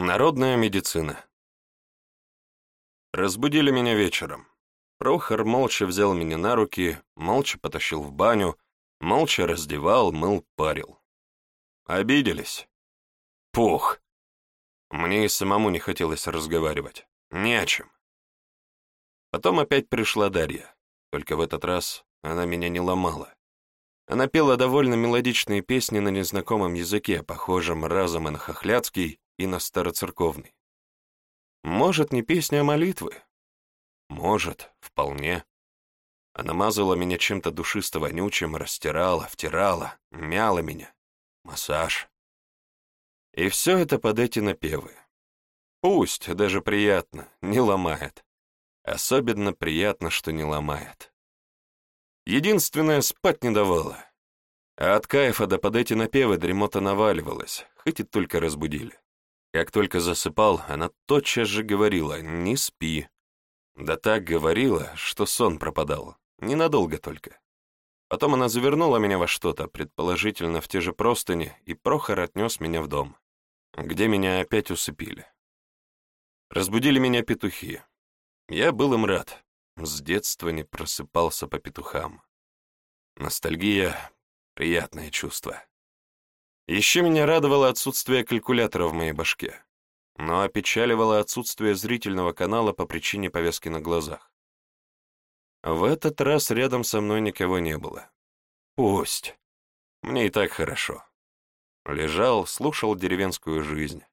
Народная медицина. Разбудили меня вечером. Прохор молча взял меня на руки, молча потащил в баню, молча раздевал, мыл, парил. Обиделись. Пух. Мне и самому не хотелось разговаривать. Ни о чем. Потом опять пришла Дарья. Только в этот раз она меня не ломала. Она пела довольно мелодичные песни на незнакомом языке, похожем разом и на хохляцкий, и на староцерковный. Может, не песня, а молитвы? Может, вполне. Она мазала меня чем-то душисто-вонючим, растирала, втирала, мяла меня. Массаж. И все это под эти напевы. Пусть, даже приятно, не ломает. Особенно приятно, что не ломает. Единственное, спать не давала. А от кайфа до под эти напевы дремота наваливалась, хоть и только разбудили. Как только засыпал, она тотчас же говорила «не спи». Да так говорила, что сон пропадал. Ненадолго только. Потом она завернула меня во что-то, предположительно в те же простыни, и Прохор отнес меня в дом, где меня опять усыпили. Разбудили меня петухи. Я был им рад. С детства не просыпался по петухам. Ностальгия — приятное чувство. Еще меня радовало отсутствие калькулятора в моей башке, но опечаливало отсутствие зрительного канала по причине повязки на глазах. В этот раз рядом со мной никого не было. Пусть. Мне и так хорошо. Лежал, слушал деревенскую жизнь.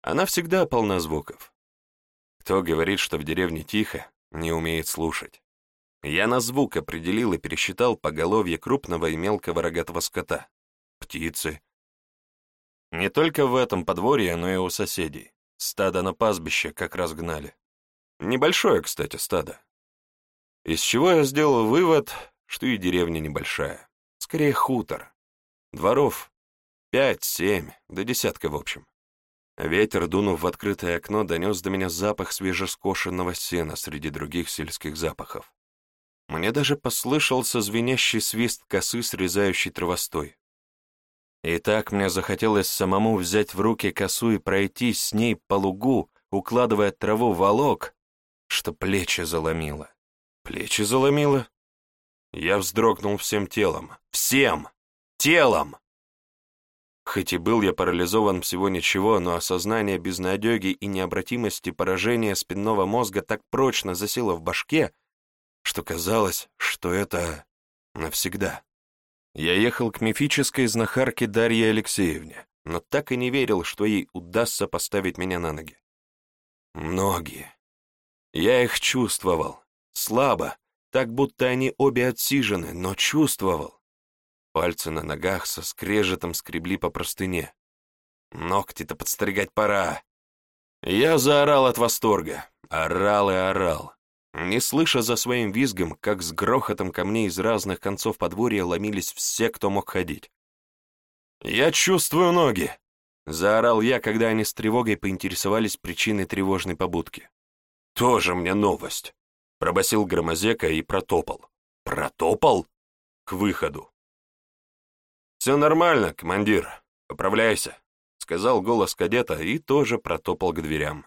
Она всегда полна звуков. Кто говорит, что в деревне тихо, не умеет слушать. Я на звук определил и пересчитал поголовье крупного и мелкого рогатого скота, птицы, не только в этом подворье, но и у соседей. Стадо на пастбище как раз гнали. Небольшое, кстати, стадо. Из чего я сделал вывод, что и деревня небольшая. Скорее хутор. Дворов пять, семь, до десятка в общем. Ветер, дунув в открытое окно, донес до меня запах свежескошенного сена среди других сельских запахов. Мне даже послышался звенящий свист косы, срезающий травостой. И так мне захотелось самому взять в руки косу и пройти с ней по лугу, укладывая траву волок, что плечи заломило. Плечи заломило? Я вздрогнул всем телом. Всем! Телом! Хоть и был я парализован всего ничего, но осознание безнадеги и необратимости поражения спинного мозга так прочно засело в башке, что казалось, что это навсегда. Я ехал к мифической знахарке Дарье Алексеевне, но так и не верил, что ей удастся поставить меня на ноги. Многие. Я их чувствовал. Слабо, так будто они обе отсижены, но чувствовал. Пальцы на ногах со скрежетом скребли по простыне. Ногти-то подстригать пора. Я заорал от восторга. Орал и орал. Не слыша за своим визгом, как с грохотом камней из разных концов подворья ломились все, кто мог ходить. «Я чувствую ноги!» — заорал я, когда они с тревогой поинтересовались причиной тревожной побудки. «Тоже мне новость!» — пробасил Громозека и протопал. «Протопал?» — к выходу. «Все нормально, командир. Поправляйся», — сказал голос кадета и тоже протопал к дверям.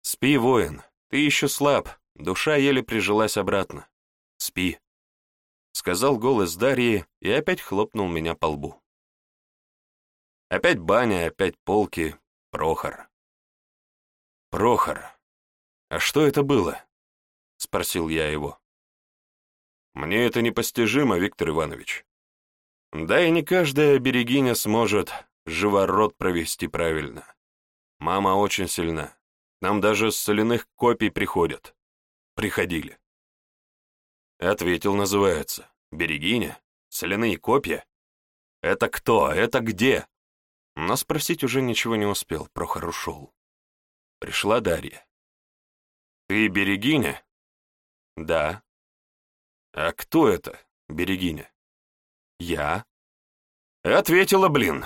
«Спи, воин, ты еще слаб, Душа еле прижилась обратно. «Спи», — сказал голос Дарьи и опять хлопнул меня по лбу. Опять баня, опять полки, Прохор. «Прохор, а что это было?» — спросил я его. «Мне это непостижимо, Виктор Иванович. Да и не каждая берегиня сможет живород провести правильно. Мама очень сильна. Нам даже с соляных копий приходят приходили?» Ответил, называется. «Берегиня? Соляные копья?» «Это кто? Это где?» Но спросить уже ничего не успел, Прохор ушел. Пришла Дарья. «Ты Берегиня?» «Да». «А кто это, Берегиня?» «Я». «Ответила, блин!»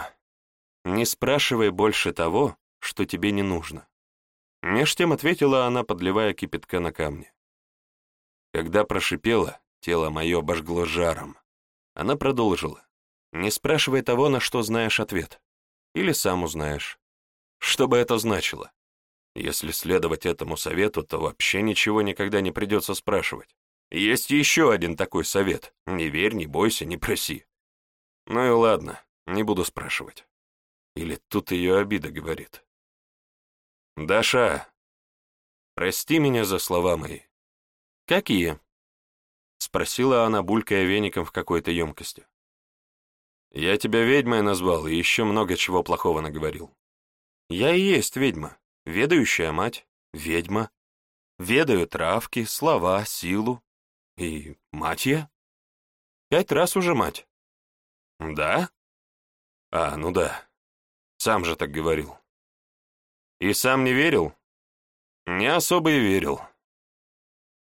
«Не спрашивай больше того, что тебе не нужно». Меж тем ответила она, подливая кипятка на камни. Когда прошипела, тело мое обожгло жаром. Она продолжила. «Не спрашивай того, на что знаешь ответ. Или сам узнаешь. Что бы это значило? Если следовать этому совету, то вообще ничего никогда не придется спрашивать. Есть еще один такой совет. Не верь, не бойся, не проси. Ну и ладно, не буду спрашивать. Или тут ее обида говорит. «Даша, прости меня за слова мои. «Какие?» — спросила она, булькая веником в какой-то емкости. «Я тебя ведьмой назвал и еще много чего плохого наговорил. Я и есть ведьма, ведающая мать, ведьма. Ведаю травки, слова, силу. И мать я. Пять раз уже мать». «Да?» «А, ну да. Сам же так говорил». «И сам не верил?» «Не особо и верил».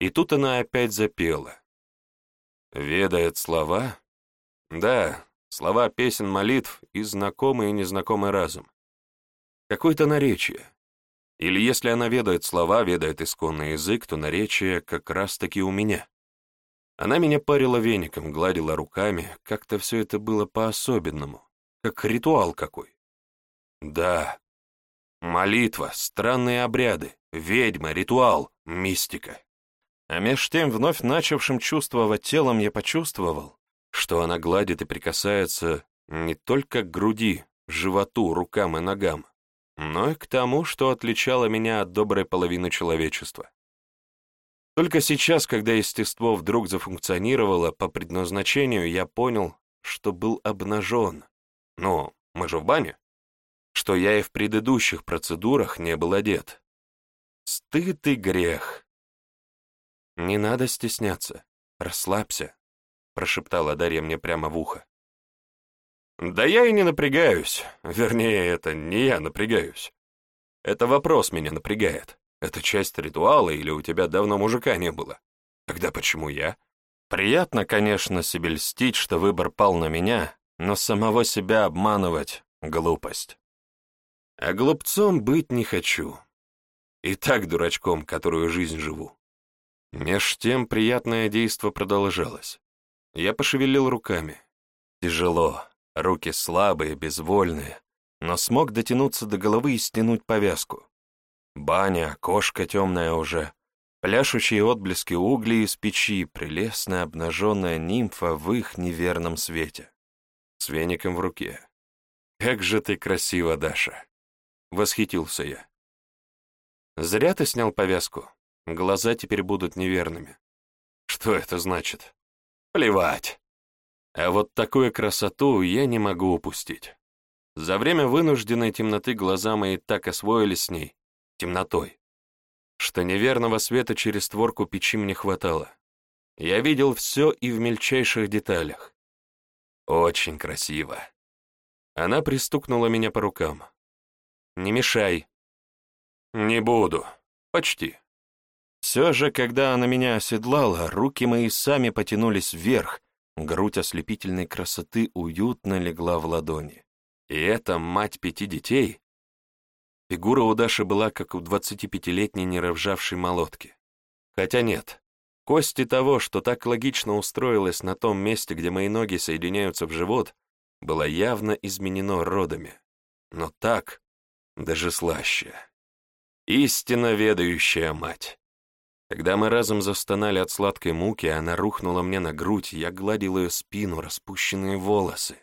И тут она опять запела. Ведает слова? Да, слова песен молитв и знакомый и незнакомый разум. Какое-то наречие. Или если она ведает слова, ведает исконный язык, то наречие как раз-таки у меня. Она меня парила веником, гладила руками, как-то все это было по-особенному, как ритуал какой. Да, молитва, странные обряды, ведьма, ритуал, мистика. А меж тем, вновь начавшим чувствовать телом, я почувствовал, что она гладит и прикасается не только к груди, животу, рукам и ногам, но и к тому, что отличало меня от доброй половины человечества. Только сейчас, когда естество вдруг зафункционировало по предназначению, я понял, что был обнажен. Но мы же в бане. Что я и в предыдущих процедурах не был одет. Стыд и грех. «Не надо стесняться. Расслабься», — прошептала Дарья мне прямо в ухо. «Да я и не напрягаюсь. Вернее, это не я напрягаюсь. Это вопрос меня напрягает. Это часть ритуала или у тебя давно мужика не было? Тогда почему я?» Приятно, конечно, себе льстить, что выбор пал на меня, но самого себя обманывать — глупость. А глупцом быть не хочу. И так дурачком, которую жизнь живу. Меж тем приятное действо продолжалось. Я пошевелил руками. Тяжело, руки слабые, безвольные, но смог дотянуться до головы и стянуть повязку. Баня, кошка темная уже, пляшущие отблески углей из печи, прелестная обнаженная нимфа в их неверном свете. С веником в руке. «Как же ты красива, Даша!» — восхитился я. «Зря ты снял повязку», Глаза теперь будут неверными. Что это значит? Плевать. А вот такую красоту я не могу упустить. За время вынужденной темноты глаза мои так освоились с ней, темнотой, что неверного света через створку печи мне хватало. Я видел все и в мельчайших деталях. Очень красиво. Она пристукнула меня по рукам. «Не мешай». «Не буду. Почти». Все же, когда она меня оседлала, руки мои сами потянулись вверх, грудь ослепительной красоты уютно легла в ладони. И эта мать пяти детей... Фигура у Даши была как у 25-летней неравжавшей молотки. Хотя нет, кости того, что так логично устроилось на том месте, где мои ноги соединяются в живот, было явно изменено родами. Но так, даже слаще. Истинно ведающая мать. Когда мы разом застонали от сладкой муки, она рухнула мне на грудь, я гладил ее спину, распущенные волосы.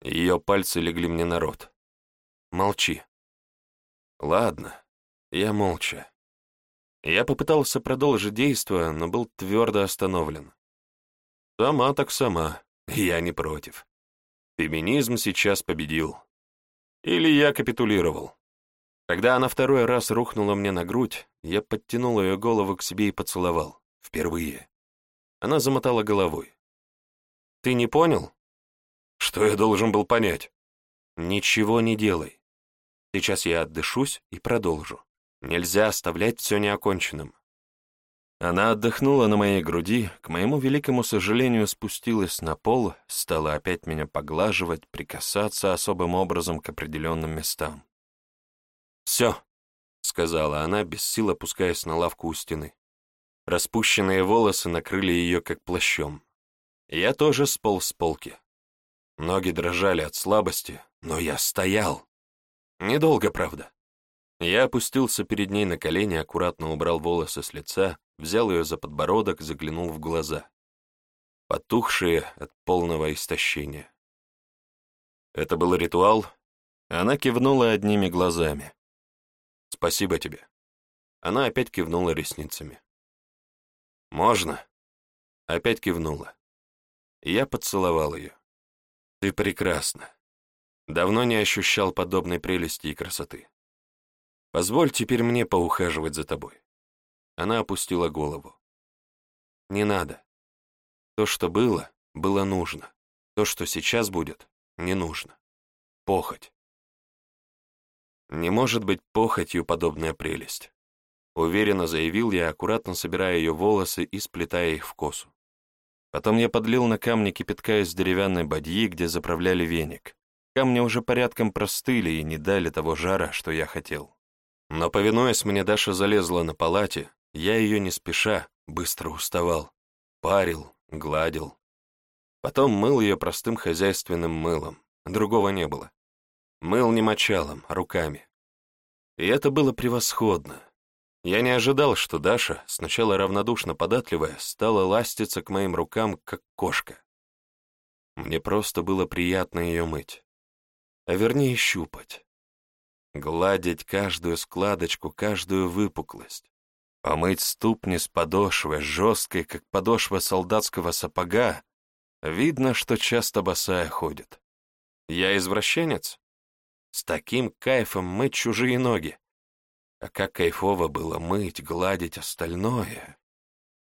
Ее пальцы легли мне на рот. «Молчи». «Ладно». Я молча. Я попытался продолжить действо, но был твердо остановлен. «Сама так сама. Я не против. Феминизм сейчас победил. Или я капитулировал». Когда она второй раз рухнула мне на грудь, я подтянул ее голову к себе и поцеловал. Впервые. Она замотала головой. «Ты не понял?» «Что я должен был понять?» «Ничего не делай. Сейчас я отдышусь и продолжу. Нельзя оставлять все неоконченным». Она отдохнула на моей груди, к моему великому сожалению спустилась на пол, стала опять меня поглаживать, прикасаться особым образом к определенным местам. «Все», — сказала она, без сил опускаясь на лавку у стены. Распущенные волосы накрыли ее как плащом. Я тоже сполз с полки. Ноги дрожали от слабости, но я стоял. Недолго, правда. Я опустился перед ней на колени, аккуратно убрал волосы с лица, взял ее за подбородок, заглянул в глаза. Потухшие от полного истощения. Это был ритуал. Она кивнула одними глазами. Спасибо тебе. Она опять кивнула ресницами. Можно? Опять кивнула. Я поцеловал ее. Ты прекрасна. Давно не ощущал подобной прелести и красоты. Позволь теперь мне поухаживать за тобой. Она опустила голову. Не надо. То, что было, было нужно. То, что сейчас будет, не нужно. Похоть. Не может быть похотью подобная прелесть. Уверенно заявил я, аккуратно собирая ее волосы и сплетая их в косу. Потом я подлил на камни кипятка из деревянной бадьи, где заправляли веник. Камни уже порядком простыли и не дали того жара, что я хотел. Но, повинуясь мне, Даша залезла на палате, я ее не спеша, быстро уставал, парил, гладил. Потом мыл ее простым хозяйственным мылом, другого не было мыл не мочалом, а руками. И это было превосходно. Я не ожидал, что Даша, сначала равнодушно податливая, стала ластиться к моим рукам, как кошка. Мне просто было приятно ее мыть. А вернее, щупать. Гладить каждую складочку, каждую выпуклость. Помыть ступни с подошвой жесткой, как подошва солдатского сапога. Видно, что часто босая ходит. Я извращенец? С таким кайфом мыть чужие ноги. А как кайфово было мыть, гладить остальное.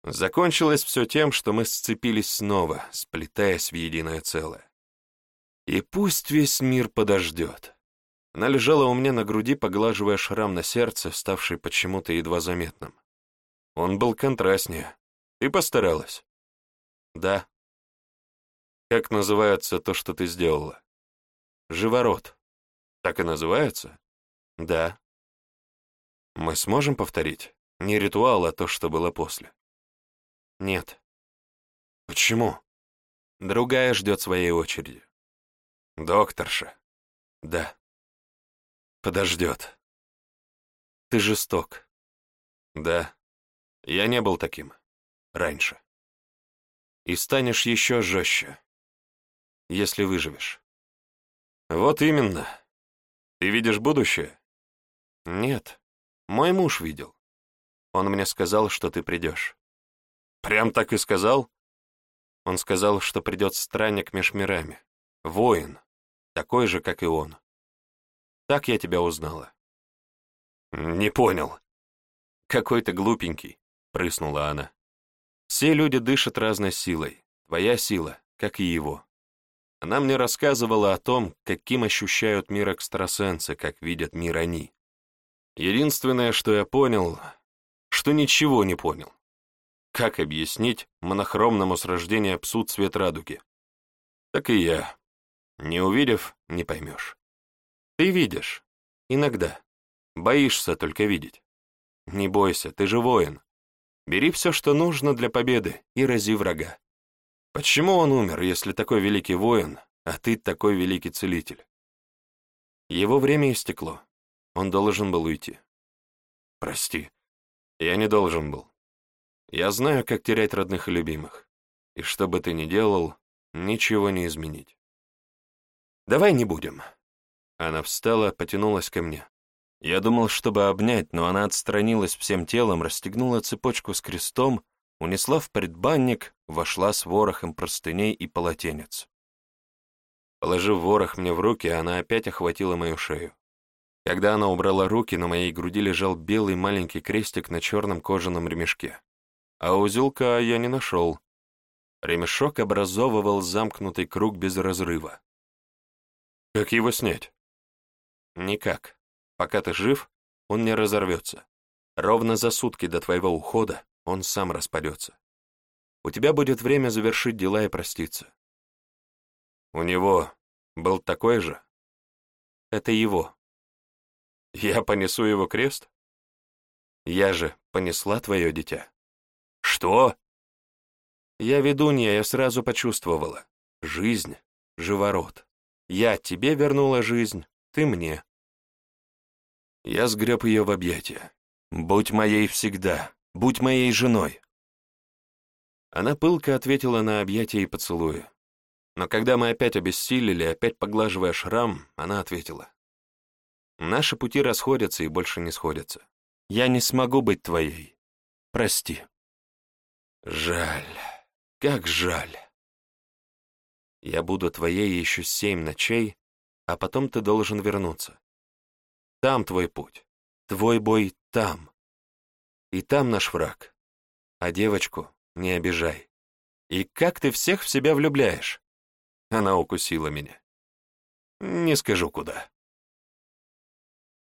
Закончилось все тем, что мы сцепились снова, сплетаясь в единое целое. И пусть весь мир подождет. Она лежала у меня на груди, поглаживая шрам на сердце, ставший почему-то едва заметным. Он был контрастнее. Ты постаралась? Да. Как называется то, что ты сделала? Живорот. Так и называется? Да. Мы сможем повторить? Не ритуал, а то, что было после. Нет. Почему? Другая ждет своей очереди. Докторша. Да. Подождет. Ты жесток. Да. Я не был таким. Раньше. И станешь еще жестче. Если выживешь. Вот именно. Ты видишь будущее? Нет, мой муж видел. Он мне сказал, что ты придешь. Прям так и сказал? Он сказал, что придет странник меж мирами. Воин. Такой же, как и он. Так я тебя узнала. Не понял. Какой ты глупенький, прыснула она. Все люди дышат разной силой. Твоя сила, как и его. Она мне рассказывала о том, каким ощущают мир экстрасенсы, как видят мир они. Единственное, что я понял, что ничего не понял. Как объяснить монохромному с рождения псу цвет радуги? Так и я. Не увидев, не поймешь. Ты видишь. Иногда. Боишься только видеть. Не бойся, ты же воин. Бери все, что нужно для победы, и рази врага. Почему он умер, если такой великий воин, а ты такой великий целитель? Его время истекло. Он должен был уйти. Прости, я не должен был. Я знаю, как терять родных и любимых. И что бы ты ни делал, ничего не изменить. Давай не будем. Она встала, потянулась ко мне. Я думал, чтобы обнять, но она отстранилась всем телом, расстегнула цепочку с крестом, унесла в предбанник, вошла с ворохом простыней и полотенец. Положив ворох мне в руки, она опять охватила мою шею. Когда она убрала руки, на моей груди лежал белый маленький крестик на черном кожаном ремешке. А узелка я не нашел. Ремешок образовывал замкнутый круг без разрыва. «Как его снять?» «Никак. Пока ты жив, он не разорвется. Ровно за сутки до твоего ухода он сам распадется. У тебя будет время завершить дела и проститься. У него был такой же? Это его. Я понесу его крест? Я же понесла твое дитя. Что? Я ведунья, я сразу почувствовала. Жизнь, живород. Я тебе вернула жизнь, ты мне. Я сгреб ее в объятия. Будь моей всегда, будь моей женой, она пылко ответила на объятия и поцелуи. Но когда мы опять обессилели, опять поглаживая шрам, она ответила. «Наши пути расходятся и больше не сходятся. Я не смогу быть твоей. Прости». «Жаль, как жаль. Я буду твоей еще семь ночей, а потом ты должен вернуться. Там твой путь, твой бой там. И там наш враг. А девочку не обижай. И как ты всех в себя влюбляешь?» Она укусила меня. «Не скажу куда».